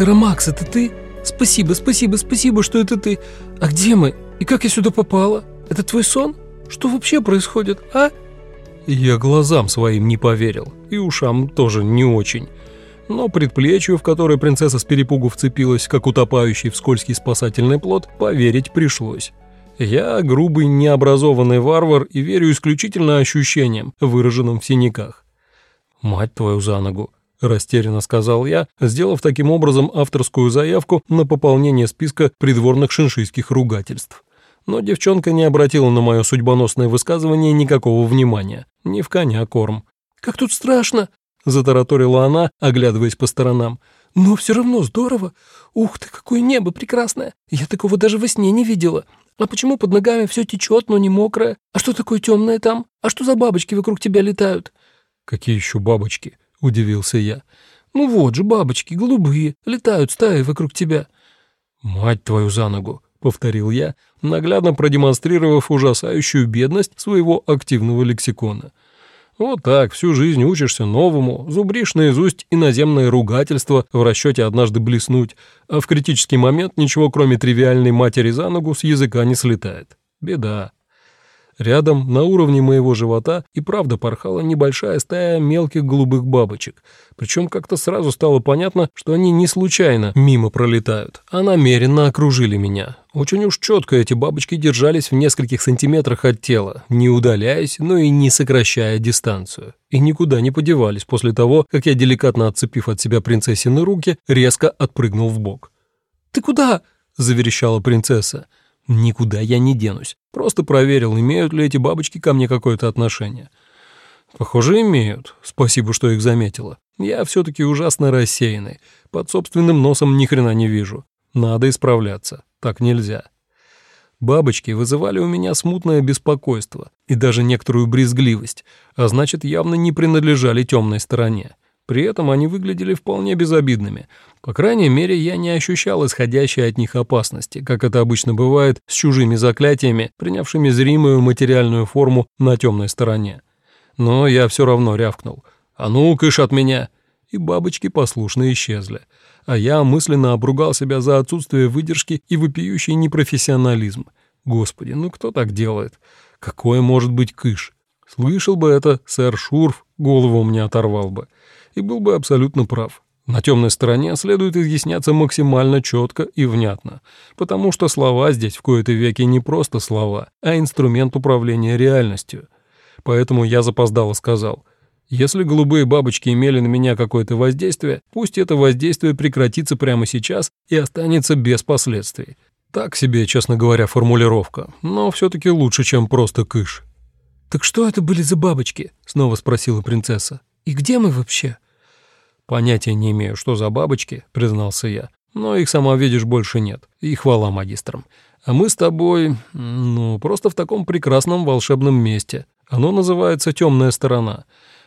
Макс, это ты? Спасибо, спасибо, спасибо, что это ты. А где мы? И как я сюда попала? Это твой сон? Что вообще происходит, а?» Я глазам своим не поверил, и ушам тоже не очень. Но предплечью, в которое принцесса с перепугу вцепилась, как утопающий в скользкий спасательный плод, поверить пришлось. Я грубый, необразованный варвар и верю исключительно ощущениям, выраженным в синяках. «Мать твою за ногу!» – растерянно сказал я, сделав таким образом авторскую заявку на пополнение списка придворных шиншийских ругательств. Но девчонка не обратила на мое судьбоносное высказывание никакого внимания. Не в коня корм. «Как тут страшно!» — затараторила она, оглядываясь по сторонам. «Но все равно здорово. Ух ты, какое небо прекрасное! Я такого даже во сне не видела. А почему под ногами все течет, но не мокрое? А что такое темное там? А что за бабочки вокруг тебя летают?» «Какие еще бабочки?» — удивился я. «Ну вот же, бабочки, голубые, летают стаи вокруг тебя». «Мать твою за ногу!» — повторил я, наглядно продемонстрировав ужасающую бедность своего активного лексикона. Вот так всю жизнь учишься новому, зубришь наизусть иноземное ругательство в расчете однажды блеснуть, а в критический момент ничего кроме тривиальной матери за ногу с языка не слетает. Беда. Рядом, на уровне моего живота, и правда порхала небольшая стая мелких голубых бабочек. Причем как-то сразу стало понятно, что они не случайно мимо пролетают, а намеренно окружили меня. Очень уж четко эти бабочки держались в нескольких сантиметрах от тела, не удаляясь, но и не сокращая дистанцию. И никуда не подевались после того, как я, деликатно отцепив от себя принцессины руки, резко отпрыгнул в бок. «Ты куда?» – заверещала принцесса. Никуда я не денусь. Просто проверил, имеют ли эти бабочки ко мне какое-то отношение. Похоже, имеют. Спасибо, что их заметила. Я все-таки ужасно рассеянный. Под собственным носом ни хрена не вижу. Надо исправляться. Так нельзя. Бабочки вызывали у меня смутное беспокойство и даже некоторую брезгливость, а значит, явно не принадлежали темной стороне. При этом они выглядели вполне безобидными. По крайней мере, я не ощущал исходящей от них опасности, как это обычно бывает с чужими заклятиями, принявшими зримую материальную форму на темной стороне. Но я все равно рявкнул. «А ну, кыш от меня!» И бабочки послушно исчезли. А я мысленно обругал себя за отсутствие выдержки и вопиющий непрофессионализм. Господи, ну кто так делает? Какое может быть кыш? Слышал бы это, сэр Шурф голову мне оторвал бы и был бы абсолютно прав. На темной стороне следует изъясняться максимально четко и внятно, потому что слова здесь в кои-то веки не просто слова, а инструмент управления реальностью. Поэтому я запоздало сказал, если голубые бабочки имели на меня какое-то воздействие, пусть это воздействие прекратится прямо сейчас и останется без последствий. Так себе, честно говоря, формулировка, но все-таки лучше, чем просто кыш. «Так что это были за бабочки?» — снова спросила принцесса. «И где мы вообще?» «Понятия не имею, что за бабочки», — признался я. «Но их, сама видишь, больше нет. И хвала магистрам. А мы с тобой, ну, просто в таком прекрасном волшебном месте. Оно называется «Темная сторона».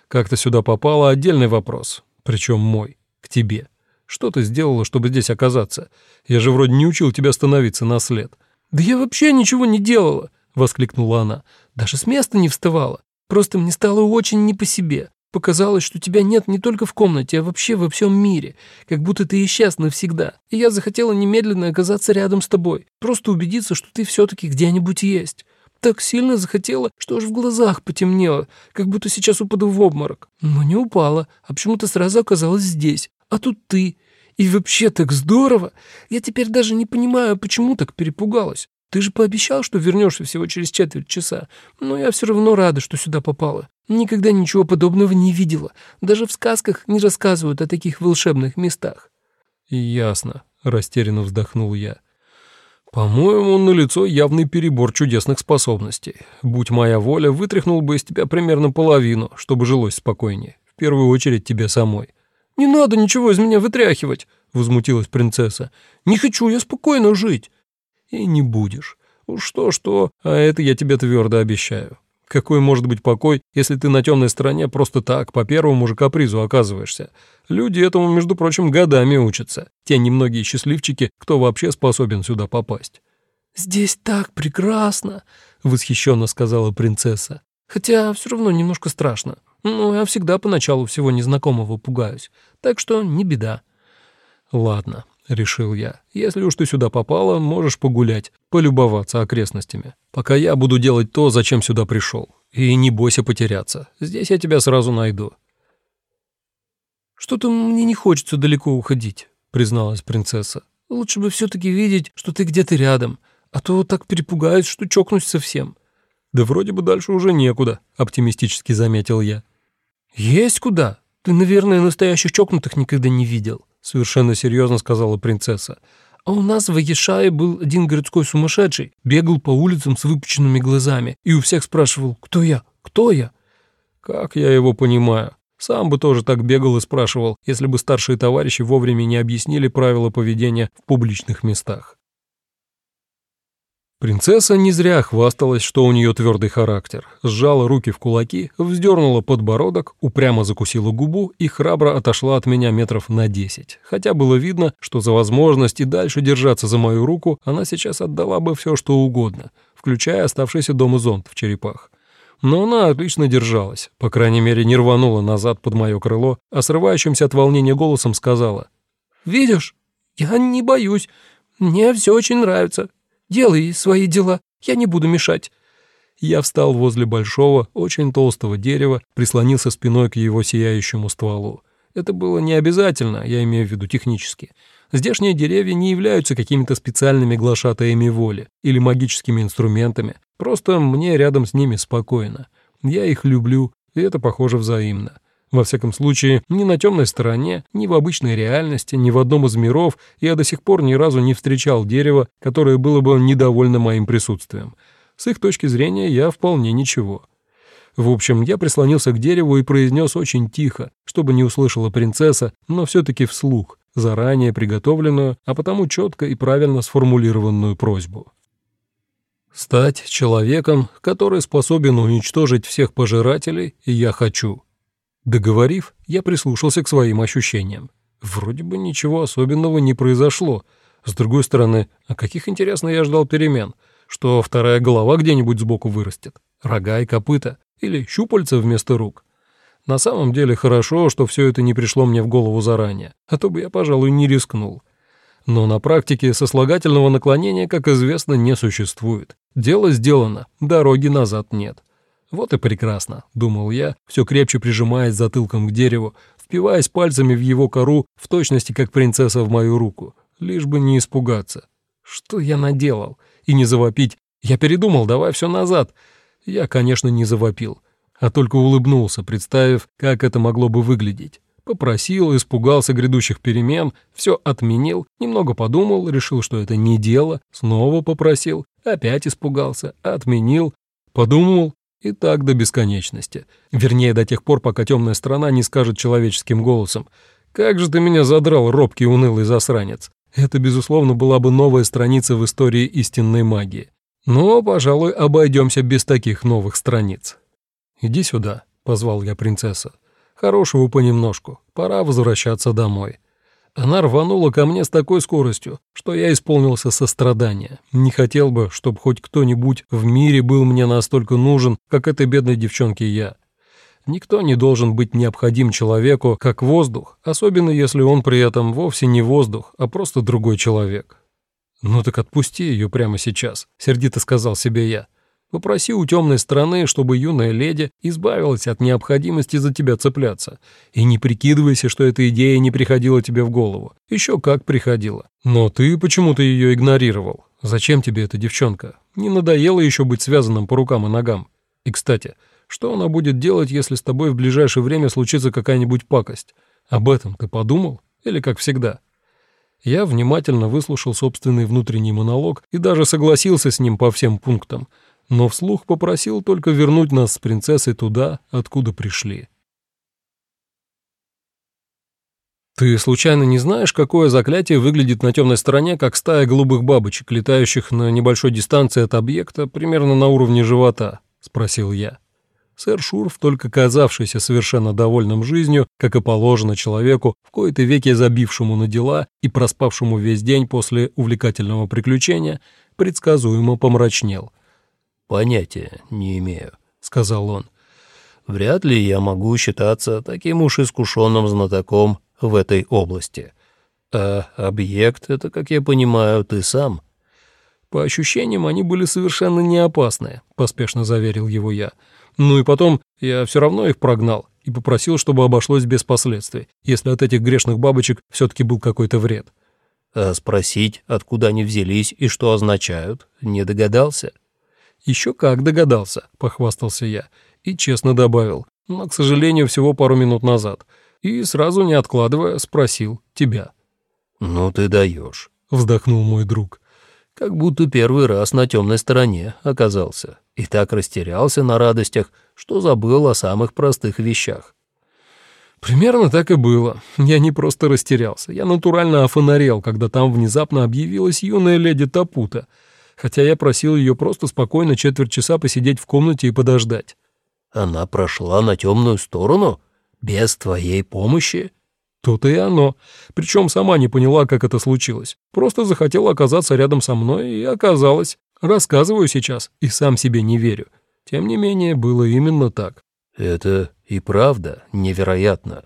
Как ты сюда попала — отдельный вопрос. Причем мой. К тебе. Что ты сделала, чтобы здесь оказаться? Я же вроде не учил тебя становиться на след». «Да я вообще ничего не делала!» — воскликнула она. «Даже с места не вставала. Просто мне стало очень не по себе. Показалось, что тебя нет не только в комнате, а вообще во всем мире, как будто ты исчез навсегда. И я захотела немедленно оказаться рядом с тобой, просто убедиться, что ты все-таки где-нибудь есть. Так сильно захотела, что аж в глазах потемнело, как будто сейчас упаду в обморок. Но не упала, а почему-то сразу оказалась здесь. А тут ты. И вообще так здорово. Я теперь даже не понимаю, почему так перепугалась. Ты же пообещал, что вернешься всего через четверть часа, но я все равно рада, что сюда попала. Никогда ничего подобного не видела. Даже в сказках не рассказывают о таких волшебных местах». «Ясно», — растерянно вздохнул я. «По-моему, на лицо явный перебор чудесных способностей. Будь моя воля, вытряхнул бы из тебя примерно половину, чтобы жилось спокойнее. В первую очередь тебе самой». «Не надо ничего из меня вытряхивать», — возмутилась принцесса. «Не хочу я спокойно жить». И не будешь. Уж что-что, а это я тебе твердо обещаю. Какой может быть покой, если ты на темной стороне просто так, по первому же капризу оказываешься? Люди этому, между прочим, годами учатся. Те немногие счастливчики, кто вообще способен сюда попасть. «Здесь так прекрасно!» — восхищенно сказала принцесса. «Хотя все равно немножко страшно. Но я всегда поначалу всего незнакомого пугаюсь. Так что не беда». Ладно, решил я. Если уж ты сюда попала, можешь погулять, полюбоваться окрестностями. Пока я буду делать то, зачем сюда пришел. И не бойся потеряться. Здесь я тебя сразу найду. Что-то мне не хочется далеко уходить, призналась принцесса. Лучше бы все-таки видеть, что ты где-то рядом, а то так перепугаюсь, что чокнусь совсем. Да вроде бы дальше уже некуда, оптимистически заметил я. Есть куда. Ты, наверное, настоящих чокнутых никогда не видел, совершенно серьезно сказала принцесса. А у нас в Агишае был один городской сумасшедший, бегал по улицам с выпученными глазами и у всех спрашивал «Кто я? Кто я?» Как я его понимаю? Сам бы тоже так бегал и спрашивал, если бы старшие товарищи вовремя не объяснили правила поведения в публичных местах. Принцесса не зря хвасталась, что у нее твердый характер. Сжала руки в кулаки, вздернула подбородок, упрямо закусила губу и храбро отошла от меня метров на десять. Хотя было видно, что за возможность и дальше держаться за мою руку она сейчас отдала бы все, что угодно, включая оставшийся дома зонт в черепах. Но она отлично держалась, по крайней мере не рванула назад под мое крыло, а срывающимся от волнения голосом сказала. «Видишь, я не боюсь, мне все очень нравится». Делай свои дела, я не буду мешать». Я встал возле большого, очень толстого дерева, прислонился спиной к его сияющему стволу. Это было не обязательно, я имею в виду технически. Здешние деревья не являются какими-то специальными глашатаями воли или магическими инструментами. Просто мне рядом с ними спокойно. Я их люблю, и это, похоже, взаимно. Во всяком случае, ни на темной стороне, ни в обычной реальности, ни в одном из миров я до сих пор ни разу не встречал дерева, которое было бы недовольно моим присутствием. С их точки зрения я вполне ничего. В общем, я прислонился к дереву и произнес очень тихо, чтобы не услышала принцесса, но все-таки вслух, заранее приготовленную, а потому четко и правильно сформулированную просьбу. Стать человеком, который способен уничтожить всех пожирателей, я хочу. Договорив, я прислушался к своим ощущениям. Вроде бы ничего особенного не произошло. С другой стороны, а каких, интересно, я ждал перемен? Что вторая голова где-нибудь сбоку вырастет? Рога и копыта? Или щупальца вместо рук? На самом деле хорошо, что все это не пришло мне в голову заранее, а то бы я, пожалуй, не рискнул. Но на практике сослагательного наклонения, как известно, не существует. Дело сделано, дороги назад нет. «Вот и прекрасно», — думал я, все крепче прижимаясь затылком к дереву, впиваясь пальцами в его кору в точности, как принцесса в мою руку, лишь бы не испугаться. Что я наделал? И не завопить. Я передумал, давай все назад. Я, конечно, не завопил, а только улыбнулся, представив, как это могло бы выглядеть. Попросил, испугался грядущих перемен, все отменил, немного подумал, решил, что это не дело, снова попросил, опять испугался, отменил, подумал, и так до бесконечности. Вернее, до тех пор, пока темная сторона не скажет человеческим голосом «Как же ты меня задрал, робкий унылый засранец!» Это, безусловно, была бы новая страница в истории истинной магии. Но, пожалуй, обойдемся без таких новых страниц. «Иди сюда», — позвал я принцесса. «Хорошего понемножку, пора возвращаться домой». Она рванула ко мне с такой скоростью, что я исполнился сострадания. Не хотел бы, чтобы хоть кто-нибудь в мире был мне настолько нужен, как этой бедной девчонке я. Никто не должен быть необходим человеку, как воздух, особенно если он при этом вовсе не воздух, а просто другой человек. «Ну так отпусти ее прямо сейчас», — сердито сказал себе я. Попроси у темной стороны, чтобы юная леди избавилась от необходимости за тебя цепляться. И не прикидывайся, что эта идея не приходила тебе в голову. Еще как приходила. Но ты почему-то ее игнорировал. Зачем тебе эта девчонка? Не надоело еще быть связанным по рукам и ногам? И, кстати, что она будет делать, если с тобой в ближайшее время случится какая-нибудь пакость? Об этом ты подумал? Или как всегда? Я внимательно выслушал собственный внутренний монолог и даже согласился с ним по всем пунктам – но вслух попросил только вернуть нас с принцессой туда, откуда пришли. «Ты случайно не знаешь, какое заклятие выглядит на темной стороне, как стая голубых бабочек, летающих на небольшой дистанции от объекта, примерно на уровне живота?» — спросил я. Сэр Шурф, только казавшийся совершенно довольным жизнью, как и положено человеку, в кои-то веке забившему на дела и проспавшему весь день после увлекательного приключения, предсказуемо помрачнел — «Понятия не имею», — сказал он. «Вряд ли я могу считаться таким уж искушенным знатоком в этой области». А объект — это, как я понимаю, ты сам?» «По ощущениям, они были совершенно не опасные», — поспешно заверил его я. «Ну и потом, я все равно их прогнал и попросил, чтобы обошлось без последствий, если от этих грешных бабочек все-таки был какой-то вред». «А спросить, откуда они взялись и что означают, не догадался?» «Еще как догадался», — похвастался я и честно добавил, но, к сожалению, всего пару минут назад. И сразу, не откладывая, спросил тебя. «Ну ты даешь», — вздохнул мой друг. «Как будто первый раз на темной стороне оказался и так растерялся на радостях, что забыл о самых простых вещах». Примерно так и было. Я не просто растерялся, я натурально офонарел, когда там внезапно объявилась юная леди Тапута, хотя я просил ее просто спокойно четверть часа посидеть в комнате и подождать. Она прошла на темную сторону? Без твоей помощи? То-то и оно. Причем сама не поняла, как это случилось. Просто захотела оказаться рядом со мной и оказалась. Рассказываю сейчас и сам себе не верю. Тем не менее, было именно так. Это и правда невероятно.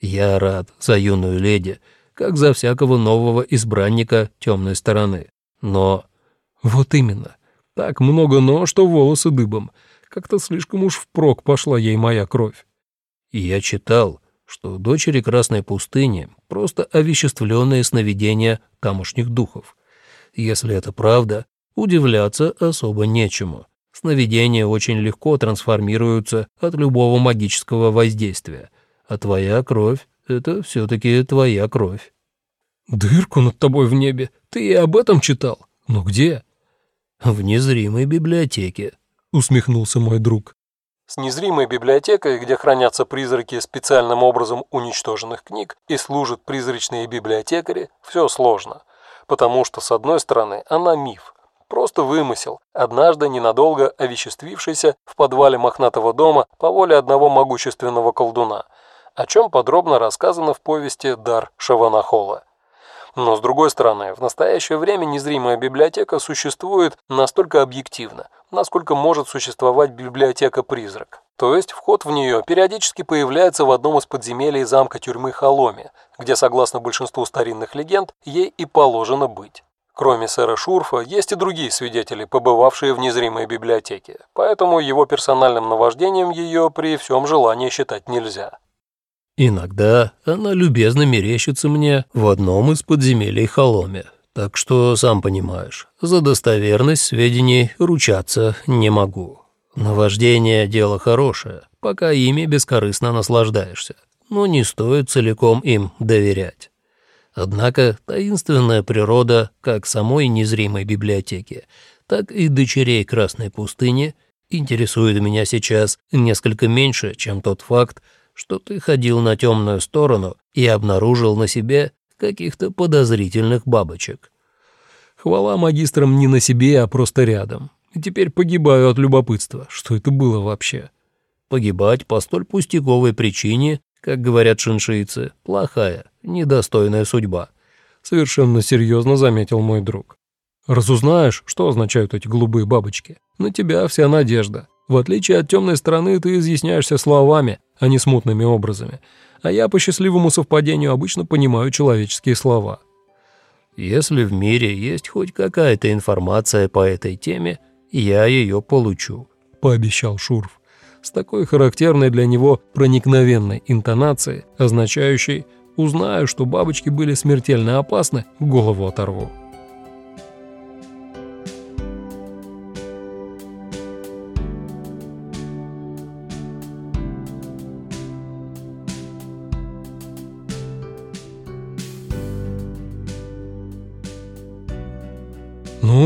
Я рад за юную леди, как за всякого нового избранника темной стороны. Но... Вот именно. Так много «но», что волосы дыбом. Как-то слишком уж впрок пошла ей моя кровь. И я читал, что дочери Красной пустыни — просто овеществленные сновидения тамошних духов. Если это правда, удивляться особо нечему. Сновидения очень легко трансформируются от любого магического воздействия, а твоя кровь — это все-таки твоя кровь. «Дырку над тобой в небе? Ты и об этом читал? Но где?» «В незримой библиотеке», усмехнулся мой друг. С незримой библиотекой, где хранятся призраки специальным образом уничтоженных книг и служат призрачные библиотекари, все сложно. Потому что, с одной стороны, она миф, просто вымысел, однажды ненадолго овеществившийся в подвале мохнатого дома по воле одного могущественного колдуна, о чем подробно рассказано в повести «Дар Шаванахола». Но с другой стороны, в настоящее время незримая библиотека существует настолько объективно, насколько может существовать библиотека-призрак. То есть вход в нее периодически появляется в одном из подземелий замка тюрьмы Холоме, где, согласно большинству старинных легенд, ей и положено быть. Кроме сэра Шурфа, есть и другие свидетели, побывавшие в незримой библиотеке, поэтому его персональным наваждением ее при всем желании считать нельзя. Иногда она любезно мерещится мне в одном из подземелий Холоме, так что, сам понимаешь, за достоверность сведений ручаться не могу. Наваждение – дело хорошее, пока ими бескорыстно наслаждаешься, но не стоит целиком им доверять. Однако таинственная природа как самой незримой библиотеки, так и дочерей Красной пустыни интересует меня сейчас несколько меньше, чем тот факт, что ты ходил на темную сторону и обнаружил на себе каких-то подозрительных бабочек. Хвала магистрам не на себе, а просто рядом. И теперь погибаю от любопытства. Что это было вообще? Погибать по столь пустяковой причине, как говорят шиншийцы, плохая, недостойная судьба. Совершенно серьезно заметил мой друг. Разузнаешь, что означают эти голубые бабочки? На тебя вся надежда. В отличие от темной стороны, ты изъясняешься словами, а не смутными образами. А я по счастливому совпадению обычно понимаю человеческие слова. Если в мире есть хоть какая-то информация по этой теме, я ее получу», — пообещал Шурф, с такой характерной для него проникновенной интонацией, означающей «узнаю, что бабочки были смертельно опасны, голову оторву».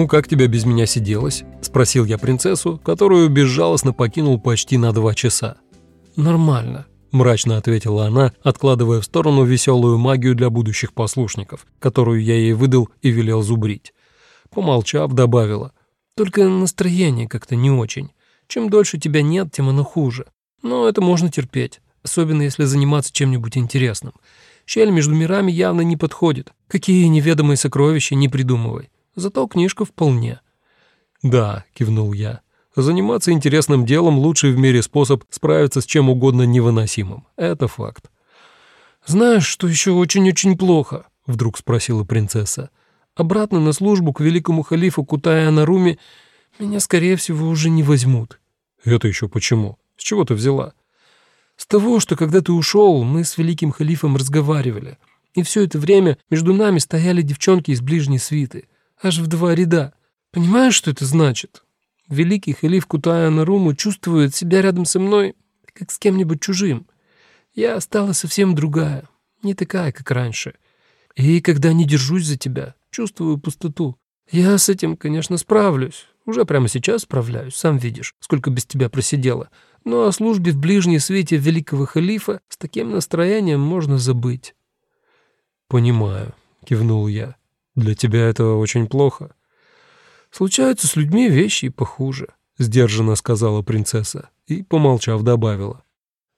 «Ну, как тебе без меня сиделось?» – спросил я принцессу, которую безжалостно покинул почти на два часа. «Нормально», – мрачно ответила она, откладывая в сторону веселую магию для будущих послушников, которую я ей выдал и велел зубрить. Помолчав, добавила. «Только настроение как-то не очень. Чем дольше тебя нет, тем оно хуже. Но это можно терпеть, особенно если заниматься чем-нибудь интересным. Щель между мирами явно не подходит. Какие неведомые сокровища не придумывай зато книжка вполне». «Да», — кивнул я, — «заниматься интересным делом — лучший в мире способ справиться с чем угодно невыносимым. Это факт». «Знаешь, что еще очень-очень плохо?» — вдруг спросила принцесса. «Обратно на службу к великому халифу Кутая Наруми меня, скорее всего, уже не возьмут». «Это еще почему? С чего ты взяла?» «С того, что когда ты ушел, мы с великим халифом разговаривали, и все это время между нами стояли девчонки из ближней свиты, аж в два ряда. Понимаешь, что это значит? Великий халиф Кутая Наруму чувствует себя рядом со мной, как с кем-нибудь чужим. Я стала совсем другая, не такая, как раньше. И когда не держусь за тебя, чувствую пустоту. Я с этим, конечно, справлюсь. Уже прямо сейчас справляюсь, сам видишь, сколько без тебя просидела. Но о службе в ближней свете великого халифа с таким настроением можно забыть. «Понимаю», — кивнул я. «Для тебя это очень плохо». «Случаются с людьми вещи и похуже», — сдержанно сказала принцесса и, помолчав, добавила.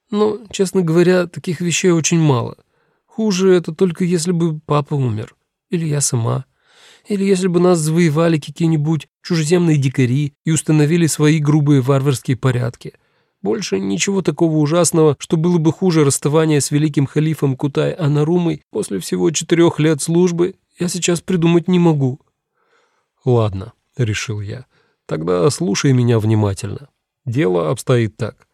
«Но, честно говоря, таких вещей очень мало. Хуже это только если бы папа умер, или я сама, или если бы нас завоевали какие-нибудь чужеземные дикари и установили свои грубые варварские порядки. Больше ничего такого ужасного, что было бы хуже расставания с великим халифом Кутай-Анарумой после всего четырех лет службы, я сейчас придумать не могу». «Ладно», — решил я. «Тогда слушай меня внимательно. Дело обстоит так.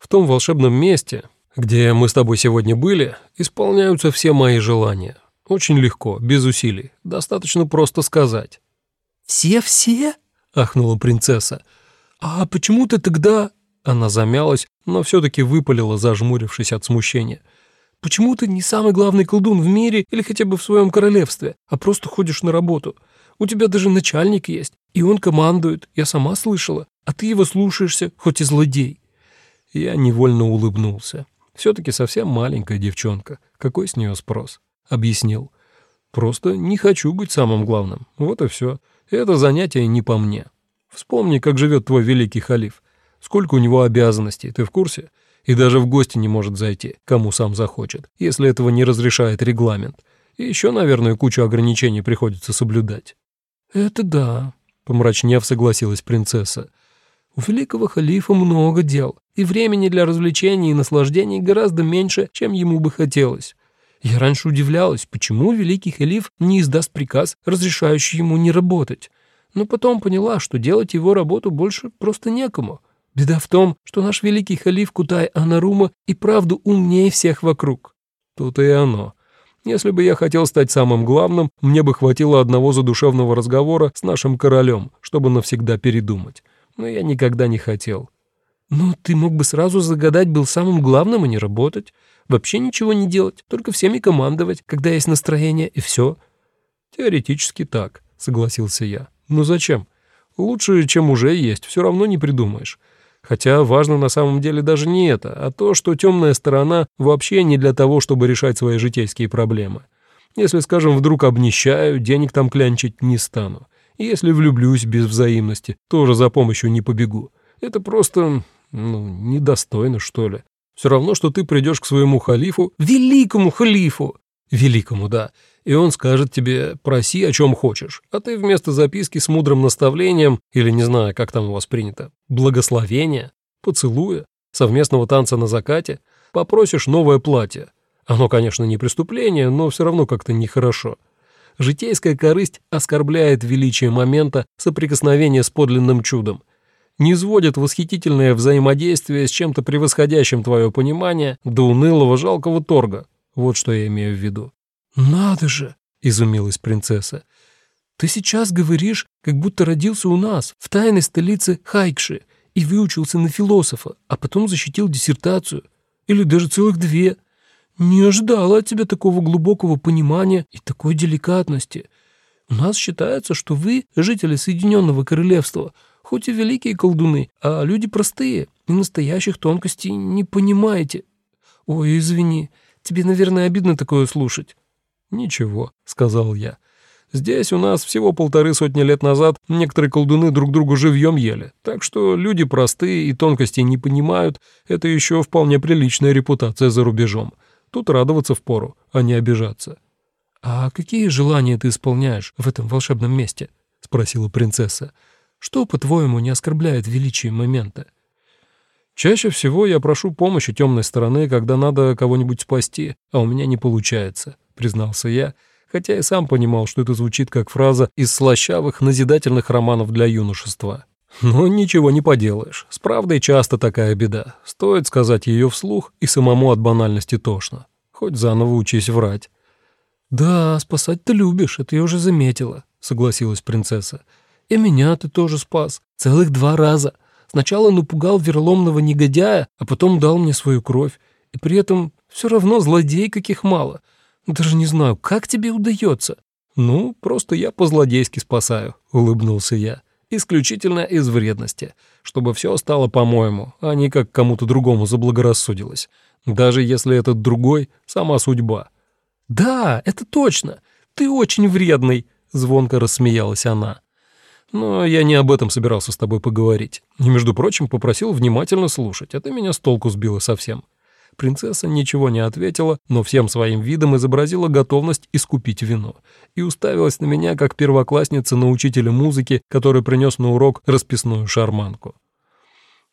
В том волшебном месте, где мы с тобой сегодня были, исполняются все мои желания. Очень легко, без усилий. Достаточно просто сказать». «Все-все?» — ахнула принцесса. «А почему ты тогда...» Она замялась, но все-таки выпалила, зажмурившись от смущения. «Почему ты не самый главный колдун в мире или хотя бы в своем королевстве, а просто ходишь на работу? У тебя даже начальник есть, и он командует, я сама слышала, а ты его слушаешься, хоть и злодей». Я невольно улыбнулся. Все-таки совсем маленькая девчонка. Какой с нее спрос? Объяснил. Просто не хочу быть самым главным. Вот и все. Это занятие не по мне. Вспомни, как живет твой великий халиф. Сколько у него обязанностей, ты в курсе? И даже в гости не может зайти, кому сам захочет, если этого не разрешает регламент. И еще, наверное, кучу ограничений приходится соблюдать. «Это да», — помрачнев согласилась принцесса. «У великого халифа много дел, и времени для развлечений и наслаждений гораздо меньше, чем ему бы хотелось. Я раньше удивлялась, почему великий халиф не издаст приказ, разрешающий ему не работать. Но потом поняла, что делать его работу больше просто некому. Беда в том, что наш великий халиф Кутай Анарума и правду умнее всех вокруг. Тут и оно. Если бы я хотел стать самым главным, мне бы хватило одного задушевного разговора с нашим королем, чтобы навсегда передумать. Но я никогда не хотел. «Ну, ты мог бы сразу загадать был самым главным и не работать. Вообще ничего не делать, только всеми командовать, когда есть настроение, и все». «Теоретически так», — согласился я. «Но зачем? Лучше, чем уже есть, все равно не придумаешь. Хотя важно на самом деле даже не это, а то, что темная сторона вообще не для того, чтобы решать свои житейские проблемы. Если, скажем, вдруг обнищаю, денег там клянчить не стану. Если влюблюсь без взаимности, тоже за помощью не побегу. Это просто, ну, недостойно, что ли. Все равно, что ты придешь к своему халифу, великому халифу, великому, да, и он скажет тебе «проси, о чем хочешь», а ты вместо записки с мудрым наставлением, или не знаю, как там у вас принято, благословения, поцелуя, совместного танца на закате, попросишь новое платье. Оно, конечно, не преступление, но все равно как-то нехорошо. Житейская корысть оскорбляет величие момента соприкосновения с подлинным чудом, не сводит восхитительное взаимодействие с чем-то превосходящим твое понимание до унылого жалкого торга. Вот что я имею в виду. «Надо же!» — изумилась принцесса. «Ты сейчас говоришь, как будто родился у нас, в тайной столице Хайкши, и выучился на философа, а потом защитил диссертацию. Или даже целых две. Не ожидала от тебя такого глубокого понимания и такой деликатности. У нас считается, что вы, жители Соединенного Королевства, хоть и великие колдуны, а люди простые и настоящих тонкостей не понимаете. Ой, извини, тебе, наверное, обидно такое слушать». «Ничего», — сказал я. «Здесь у нас всего полторы сотни лет назад некоторые колдуны друг другу живьем ели, так что люди простые и тонкостей не понимают, это еще вполне приличная репутация за рубежом. Тут радоваться впору, а не обижаться». «А какие желания ты исполняешь в этом волшебном месте?» — спросила принцесса. «Что, по-твоему, не оскорбляет величие момента?» «Чаще всего я прошу помощи темной стороны, когда надо кого-нибудь спасти, а у меня не получается», признался я, хотя и сам понимал, что это звучит как фраза из слащавых назидательных романов для юношества. Но ничего не поделаешь, с правдой часто такая беда. Стоит сказать ее вслух, и самому от банальности тошно. Хоть заново учись врать. «Да, спасать ты любишь, это я уже заметила», — согласилась принцесса. «И меня ты тоже спас. Целых два раза. Сначала напугал вероломного негодяя, а потом дал мне свою кровь. И при этом все равно злодей каких мало. Даже не знаю, как тебе удается?» «Ну, просто я по-злодейски спасаю», — улыбнулся я. «Исключительно из вредности, чтобы все стало по-моему, а не как кому-то другому заблагорассудилось. Даже если этот другой — сама судьба». «Да, это точно. Ты очень вредный», — звонко рассмеялась она. Но я не об этом собирался с тобой поговорить. И, между прочим, попросил внимательно слушать, а ты меня с толку сбила совсем. Принцесса ничего не ответила, но всем своим видом изобразила готовность искупить вину и уставилась на меня, как первоклассница на учителя музыки, который принес на урок расписную шарманку.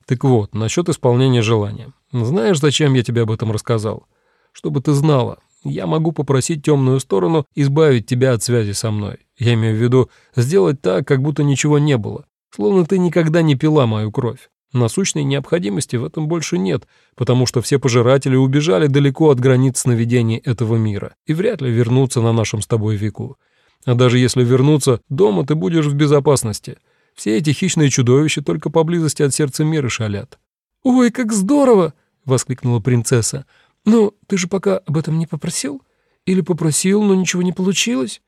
Так вот, насчет исполнения желания. Знаешь, зачем я тебе об этом рассказал? Чтобы ты знала, я могу попросить темную сторону избавить тебя от связи со мной. Я имею в виду сделать так, как будто ничего не было, словно ты никогда не пила мою кровь. Насущной необходимости в этом больше нет, потому что все пожиратели убежали далеко от границ сновидений этого мира и вряд ли вернутся на нашем с тобой веку. А даже если вернуться, дома ты будешь в безопасности. Все эти хищные чудовища только поблизости от сердца мира шалят. «Ой, как здорово!» — воскликнула принцесса. «Ну, ты же пока об этом не попросил? Или попросил, но ничего не получилось?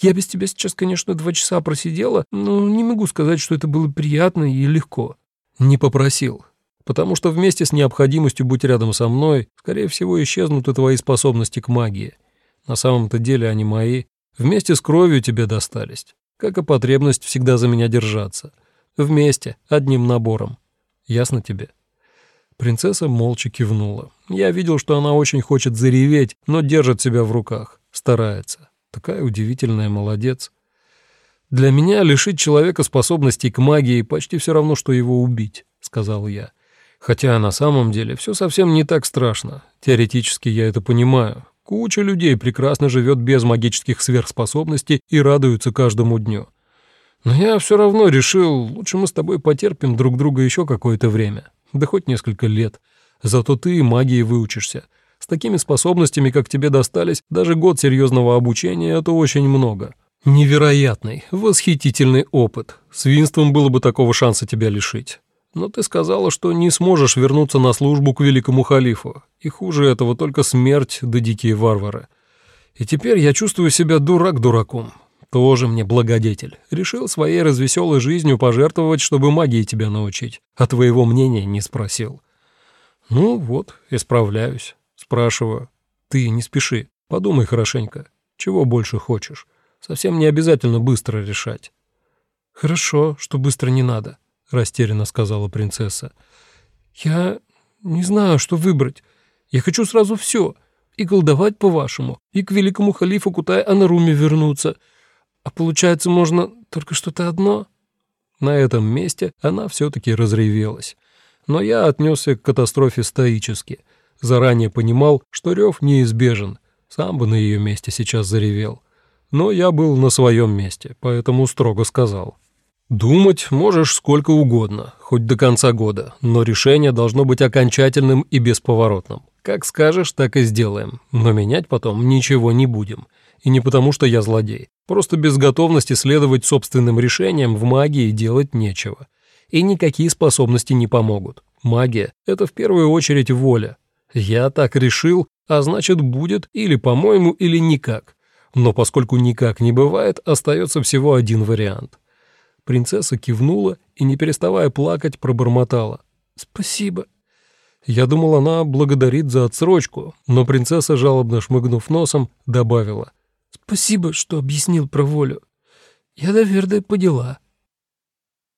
Я без тебя сейчас, конечно, два часа просидела, но не могу сказать, что это было приятно и легко». «Не попросил, потому что вместе с необходимостью быть рядом со мной, скорее всего, исчезнут и твои способности к магии. На самом-то деле они мои. Вместе с кровью тебе достались, как и потребность всегда за меня держаться. Вместе, одним набором. Ясно тебе?» Принцесса молча кивнула. Я видел, что она очень хочет зареветь, но держит себя в руках, старается. Такая удивительная молодец. «Для меня лишить человека способностей к магии почти все равно, что его убить», — сказал я. Хотя на самом деле все совсем не так страшно. Теоретически я это понимаю. Куча людей прекрасно живет без магических сверхспособностей и радуются каждому дню. Но я все равно решил, лучше мы с тобой потерпим друг друга еще какое-то время да хоть несколько лет. Зато ты магией выучишься. С такими способностями, как тебе достались, даже год серьезного обучения — это очень много. Невероятный, восхитительный опыт. Свинством было бы такого шанса тебя лишить. Но ты сказала, что не сможешь вернуться на службу к великому халифу. И хуже этого только смерть да дикие варвары. И теперь я чувствую себя дурак дураком. Тоже мне благодетель. Решил своей развеселой жизнью пожертвовать, чтобы магии тебя научить. А твоего мнения не спросил. Ну вот, исправляюсь. Спрашиваю. Ты не спеши. Подумай хорошенько. Чего больше хочешь? Совсем не обязательно быстро решать. Хорошо, что быстро не надо, растерянно сказала принцесса. Я не знаю, что выбрать. Я хочу сразу все. И колдовать по-вашему, и к великому халифу Кутай-Анаруме вернуться — а получается, можно только что-то одно? На этом месте она все-таки разревелась. Но я отнесся к катастрофе стоически. Заранее понимал, что рев неизбежен. Сам бы на ее месте сейчас заревел. Но я был на своем месте, поэтому строго сказал. «Думать можешь сколько угодно, хоть до конца года, но решение должно быть окончательным и бесповоротным. Как скажешь, так и сделаем, но менять потом ничего не будем. И не потому, что я злодей. Просто без готовности следовать собственным решениям в магии делать нечего. И никакие способности не помогут. Магия — это в первую очередь воля. Я так решил, а значит будет или по-моему, или никак. Но поскольку никак не бывает, остается всего один вариант. Принцесса кивнула и, не переставая плакать, пробормотала. «Спасибо». Я думал, она благодарит за отсрочку, но принцесса, жалобно шмыгнув носом, добавила. Спасибо, что объяснил про волю. Я, наверное, поняла.